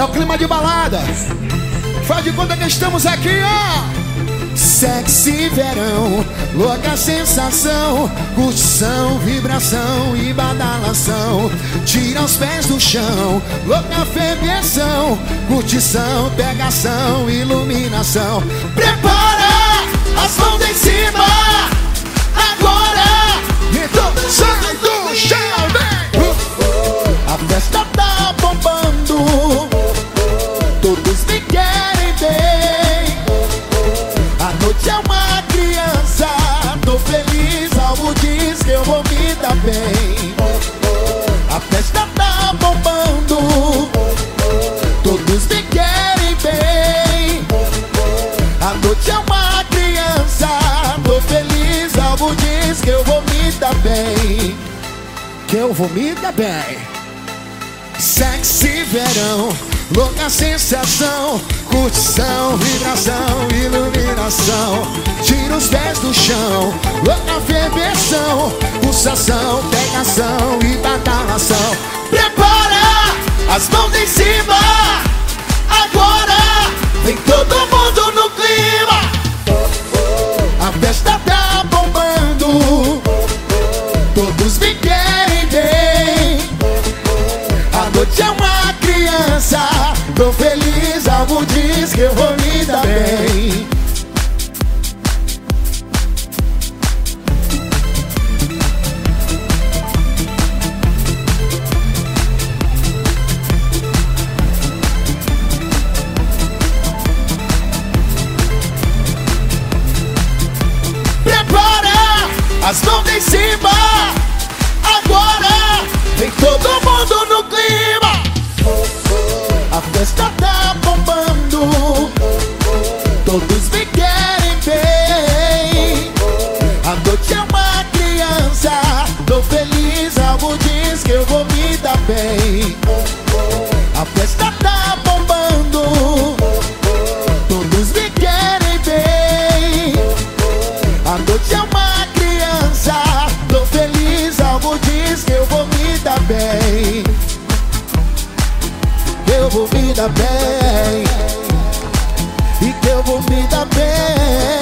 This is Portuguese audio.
É o clima de balada. Faz de conta que estamos aqui, ó. Sexy verão, louca sensação, curtição, vibração e badalação. Tira os pés do chão, louca ferveção, curtição, pegação, iluminação. Prepara as mãos em cima, A festa tá bombando, todos me querem bem. A noite é uma criança, tô feliz, algo diz que eu vou me dar bem. Que eu vou me dar bem. Sexy verão, louca sensação, curtição, vibração, iluminação. Os pés do chão, louca ferveção, pulsação, pegação e badalação. Prepara as mãos em cima, agora vem todo mundo no clima. A festa tá bombando, todos me querem bem. A noite é uma criança, tô feliz, algo diz que eu vou me dar bem. Cima, agora vem todo mundo no clima. A festa tá bombando, todos me querem bem. A noite é uma criança, tô feliz, algo diz que eu vou me dar bem. Eu vou me dar bem. Que eu vou me dar bem. E que eu vou me dar bem.